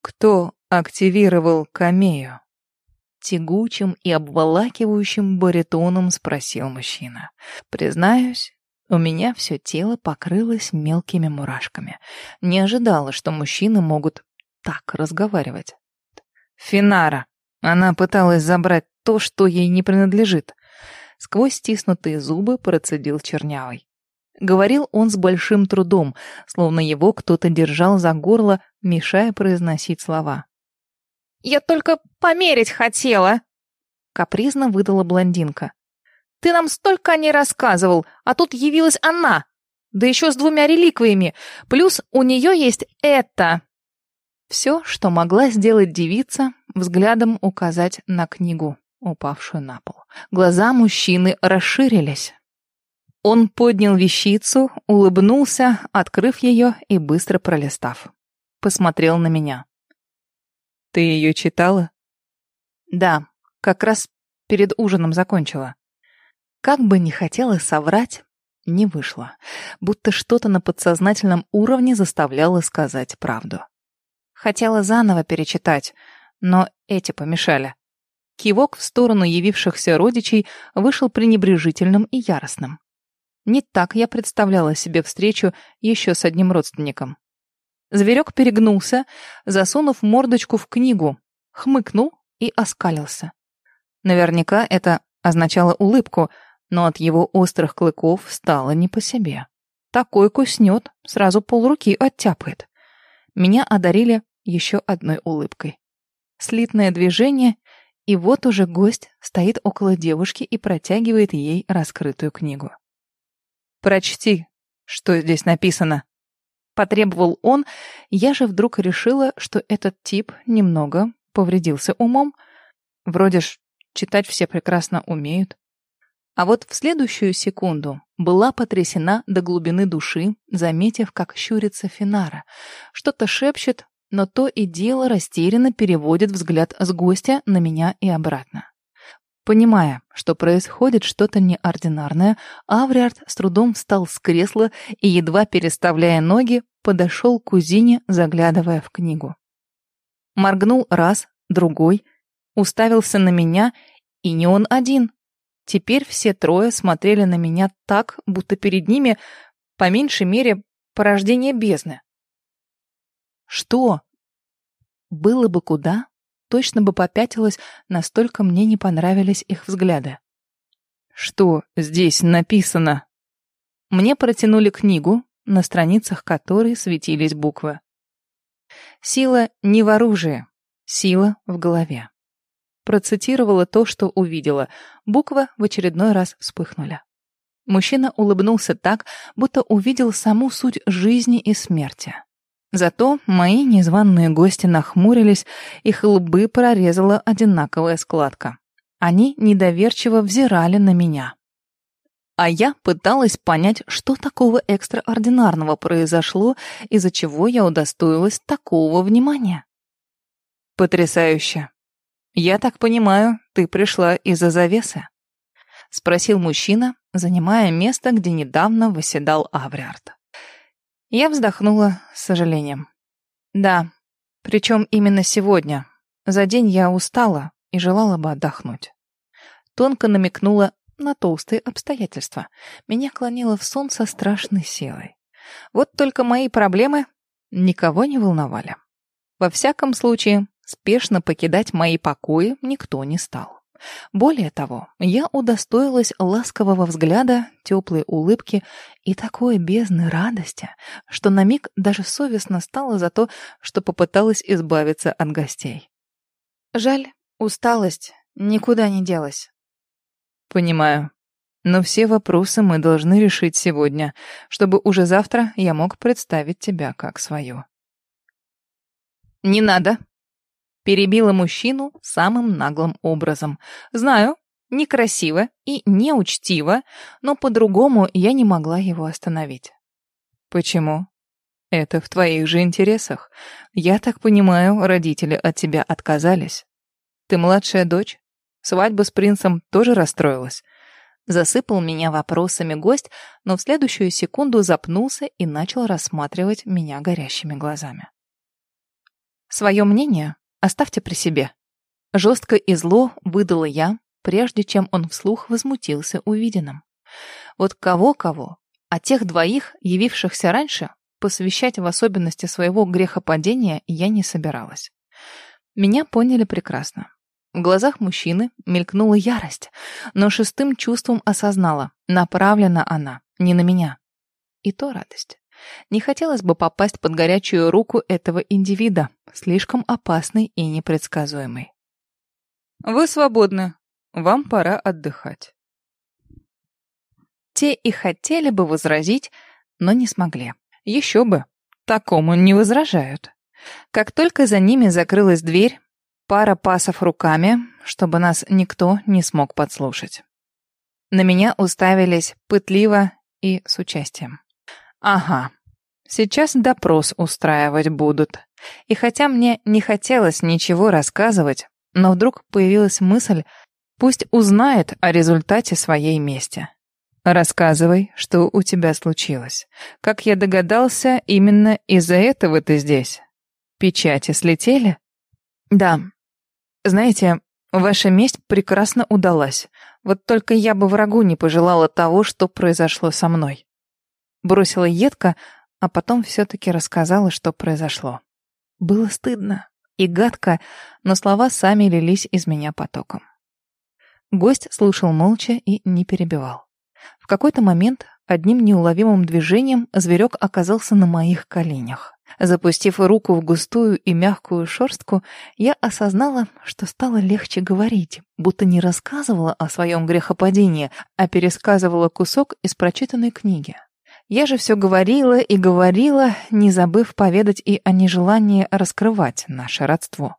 Кто активировал камею? Тягучим и обволакивающим баритоном спросил мужчина. Признаюсь, у меня все тело покрылось мелкими мурашками. Не ожидала, что мужчины могут так разговаривать. Финара. Она пыталась забрать то, что ей не принадлежит. Сквозь стиснутые зубы процедил чернявый. Говорил он с большим трудом, словно его кто-то держал за горло, мешая произносить слова. «Я только померить хотела!» Капризно выдала блондинка. «Ты нам столько не рассказывал, а тут явилась она! Да еще с двумя реликвиями, плюс у нее есть это!» Все, что могла сделать девица, взглядом указать на книгу, упавшую на пол. Глаза мужчины расширились. Он поднял вещицу, улыбнулся, открыв ее и быстро пролистав. Посмотрел на меня. «Ты ее читала?» «Да, как раз перед ужином закончила. Как бы не хотела соврать, не вышло, будто что-то на подсознательном уровне заставляло сказать правду. Хотела заново перечитать, но эти помешали. Кивок в сторону явившихся родичей вышел пренебрежительным и яростным. Не так я представляла себе встречу еще с одним родственником. Зверек перегнулся, засунув мордочку в книгу, хмыкнул и оскалился. Наверняка это означало улыбку, но от его острых клыков стало не по себе. Такой куснет, сразу полруки оттяпает. Меня одарили еще одной улыбкой. Слитное движение, и вот уже гость стоит около девушки и протягивает ей раскрытую книгу. «Прочти, что здесь написано», — потребовал он, я же вдруг решила, что этот тип немного повредился умом. Вроде ж читать все прекрасно умеют. А вот в следующую секунду была потрясена до глубины души, заметив, как щурится Финара. Что-то шепчет, но то и дело растерянно переводит взгляд с гостя на меня и обратно. Понимая, что происходит что-то неординарное, Авриард с трудом встал с кресла и, едва переставляя ноги, подошел к кузине, заглядывая в книгу. Моргнул раз, другой, уставился на меня, и не он один. Теперь все трое смотрели на меня так, будто перед ними, по меньшей мере, порождение бездны. Что? Было бы куда, точно бы попятилась, настолько мне не понравились их взгляды. Что здесь написано? Мне протянули книгу, на страницах которой светились буквы. Сила не в оружии, сила в голове. Процитировала то, что увидела. Буквы в очередной раз вспыхнули. Мужчина улыбнулся так, будто увидел саму суть жизни и смерти. Зато мои незваные гости нахмурились, их лбы прорезала одинаковая складка. Они недоверчиво взирали на меня. А я пыталась понять, что такого экстраординарного произошло, из-за чего я удостоилась такого внимания. «Потрясающе. Я так понимаю, ты пришла из-за завесы?» — спросил мужчина, занимая место, где недавно восседал Авриард. Я вздохнула с сожалением. Да, причем именно сегодня. За день я устала и желала бы отдохнуть. Тонко намекнула на толстые обстоятельства. Меня клонило в сон со страшной силой. Вот только мои проблемы никого не волновали. Во всяком случае, спешно покидать мои покои никто не стал. Более того, я удостоилась ласкового взгляда, теплой улыбки и такой бездны радости, что на миг даже совестно стало за то, что попыталась избавиться от гостей. Жаль, усталость никуда не делась. Понимаю. Но все вопросы мы должны решить сегодня, чтобы уже завтра я мог представить тебя как свою. Не надо, Перебила мужчину самым наглым образом. Знаю, некрасиво и неучтиво, но по-другому я не могла его остановить. Почему? Это в твоих же интересах. Я так понимаю, родители от тебя отказались. Ты младшая дочь? Свадьба с принцем тоже расстроилась? Засыпал меня вопросами гость, но в следующую секунду запнулся и начал рассматривать меня горящими глазами. Свое мнение оставьте при себе. Жестко и зло выдала я, прежде чем он вслух возмутился увиденным. Вот кого-кого, а тех двоих, явившихся раньше, посвящать в особенности своего грехопадения я не собиралась. Меня поняли прекрасно. В глазах мужчины мелькнула ярость, но шестым чувством осознала, направлена она не на меня. И то радость. Не хотелось бы попасть под горячую руку этого индивида, слишком опасный и непредсказуемый. «Вы свободны. Вам пора отдыхать». Те и хотели бы возразить, но не смогли. Еще бы. Такому не возражают. Как только за ними закрылась дверь, пара пасов руками, чтобы нас никто не смог подслушать. На меня уставились пытливо и с участием. Ага, сейчас допрос устраивать будут. И хотя мне не хотелось ничего рассказывать, но вдруг появилась мысль, пусть узнает о результате своей мести. Рассказывай, что у тебя случилось. Как я догадался, именно из-за этого ты здесь. Печати слетели? Да. Знаете, ваша месть прекрасно удалась. Вот только я бы врагу не пожелала того, что произошло со мной. Бросила едко, а потом все-таки рассказала, что произошло. Было стыдно и гадко, но слова сами лились из меня потоком. Гость слушал молча и не перебивал. В какой-то момент одним неуловимым движением зверек оказался на моих коленях. Запустив руку в густую и мягкую шерстку, я осознала, что стало легче говорить, будто не рассказывала о своем грехопадении, а пересказывала кусок из прочитанной книги. Я же все говорила и говорила, не забыв поведать и о нежелании раскрывать наше родство.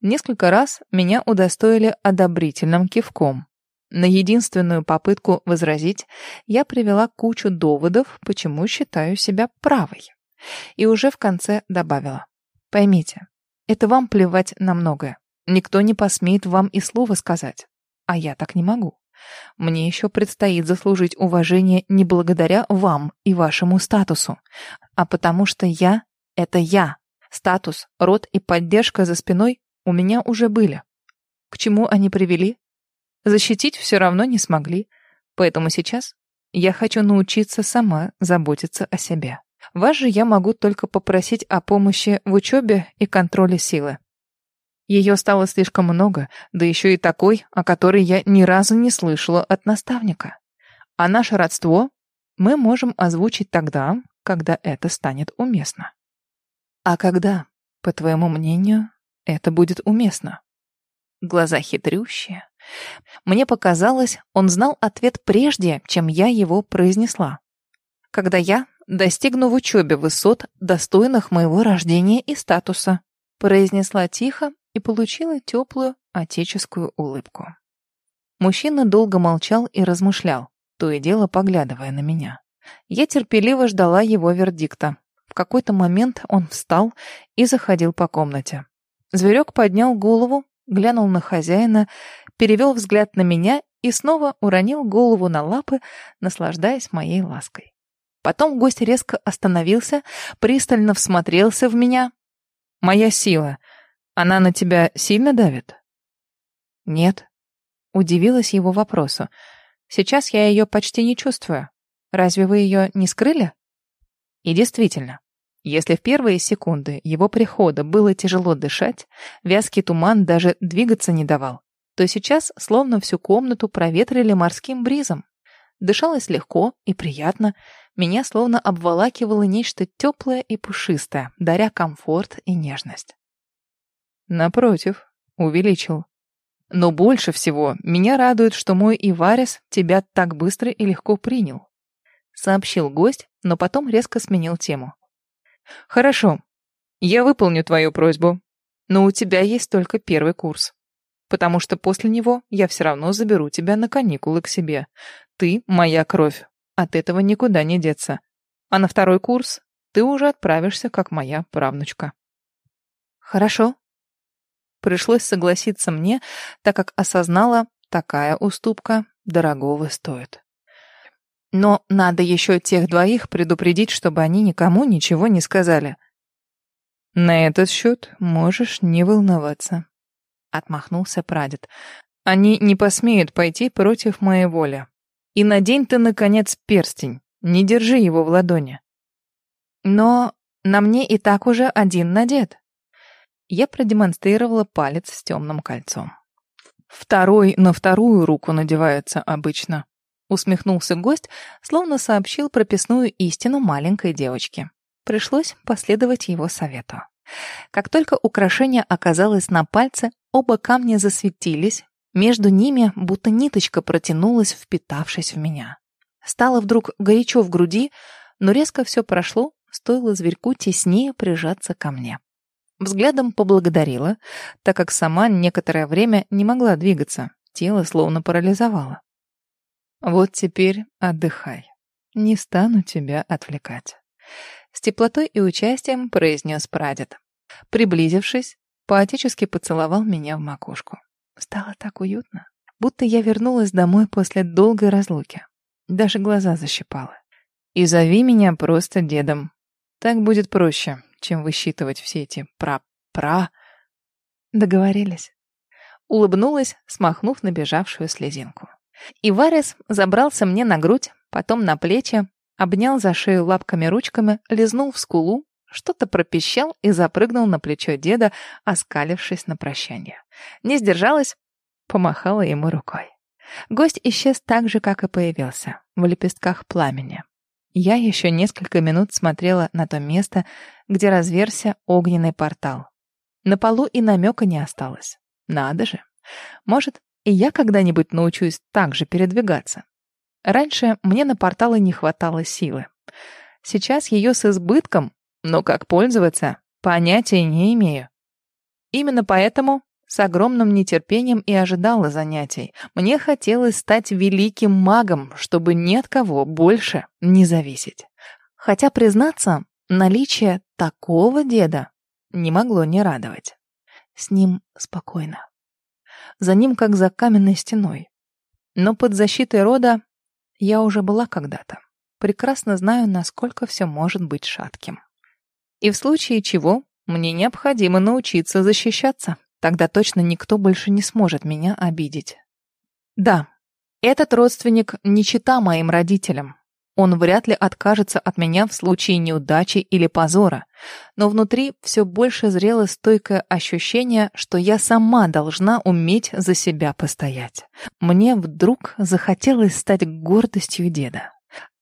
Несколько раз меня удостоили одобрительным кивком. На единственную попытку возразить я привела кучу доводов, почему считаю себя правой. И уже в конце добавила. Поймите, это вам плевать на многое. Никто не посмеет вам и слова сказать. А я так не могу. Мне еще предстоит заслужить уважение не благодаря вам и вашему статусу, а потому что я — это я. Статус, род и поддержка за спиной у меня уже были. К чему они привели? Защитить все равно не смогли, поэтому сейчас я хочу научиться сама заботиться о себе. Вас же я могу только попросить о помощи в учебе и контроле силы. Ее стало слишком много, да еще и такой, о которой я ни разу не слышала от наставника. А наше родство мы можем озвучить тогда, когда это станет уместно. А когда, по твоему мнению, это будет уместно? Глаза хитрющие. Мне показалось, он знал ответ прежде, чем я его произнесла. Когда я достигну в учебе высот, достойных моего рождения и статуса, произнесла тихо и получила теплую отеческую улыбку. Мужчина долго молчал и размышлял, то и дело поглядывая на меня. Я терпеливо ждала его вердикта. В какой-то момент он встал и заходил по комнате. Зверек поднял голову, глянул на хозяина, перевел взгляд на меня и снова уронил голову на лапы, наслаждаясь моей лаской. Потом гость резко остановился, пристально всмотрелся в меня. «Моя сила она на тебя сильно давит? Нет. Удивилась его вопросу. Сейчас я ее почти не чувствую. Разве вы ее не скрыли? И действительно, если в первые секунды его прихода было тяжело дышать, вязкий туман даже двигаться не давал, то сейчас словно всю комнату проветрили морским бризом. Дышалось легко и приятно, меня словно обволакивало нечто теплое и пушистое, даря комфорт и нежность. Напротив, увеличил. Но больше всего меня радует, что мой Иварис тебя так быстро и легко принял. Сообщил гость, но потом резко сменил тему. Хорошо, я выполню твою просьбу, но у тебя есть только первый курс. Потому что после него я все равно заберу тебя на каникулы к себе. Ты моя кровь. От этого никуда не деться. А на второй курс ты уже отправишься, как моя правнучка. Хорошо, Пришлось согласиться мне, так как осознала, такая уступка дорогого стоит. Но надо еще тех двоих предупредить, чтобы они никому ничего не сказали. На этот счет можешь не волноваться. Отмахнулся прадед. Они не посмеют пойти против моей воли. И надень ты, наконец, перстень. Не держи его в ладони. Но на мне и так уже один надет. Я продемонстрировала палец с темным кольцом. Второй на вторую руку надевается обычно. Усмехнулся гость, словно сообщил прописную истину маленькой девочки. Пришлось последовать его совету. Как только украшение оказалось на пальце, оба камня засветились, между ними будто ниточка протянулась, впитавшись в меня. Стало вдруг горячо в груди, но резко все прошло, стоило зверьку теснее прижаться ко мне. Взглядом поблагодарила, так как сама некоторое время не могла двигаться, тело словно парализовало. «Вот теперь отдыхай. Не стану тебя отвлекать». С теплотой и участием произнес прадед. Приблизившись, поотечески поцеловал меня в макушку. Стало так уютно, будто я вернулась домой после долгой разлуки. Даже глаза защипала. «И зови меня просто дедом. Так будет проще, чем высчитывать все эти пра-пра. Договорились. Улыбнулась, смахнув набежавшую слезинку. И Варис забрался мне на грудь, потом на плечи, обнял за шею лапками-ручками, лизнул в скулу, что-то пропищал и запрыгнул на плечо деда, оскалившись на прощание. Не сдержалась, помахала ему рукой. Гость исчез так же, как и появился, в лепестках пламени. Я еще несколько минут смотрела на то место, где разверся огненный портал. На полу и намека не осталось. Надо же. Может, и я когда-нибудь научусь так же передвигаться. Раньше мне на порталы не хватало силы. Сейчас ее с избытком, но как пользоваться, понятия не имею. Именно поэтому с огромным нетерпением и ожидала занятий. Мне хотелось стать великим магом, чтобы ни от кого больше не зависеть. Хотя, признаться, наличие такого деда не могло не радовать. С ним спокойно. За ним, как за каменной стеной. Но под защитой рода я уже была когда-то. Прекрасно знаю, насколько все может быть шатким. И в случае чего мне необходимо научиться защищаться. Тогда точно никто больше не сможет меня обидеть. Да, этот родственник не чита моим родителям. Он вряд ли откажется от меня в случае неудачи или позора. Но внутри все больше зрело стойкое ощущение, что я сама должна уметь за себя постоять. Мне вдруг захотелось стать гордостью деда.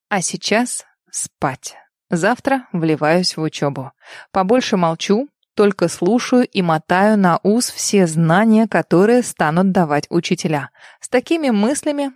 А сейчас спать. Завтра вливаюсь в учебу. Побольше молчу, только слушаю и мотаю на ус все знания, которые станут давать учителя. С такими мыслями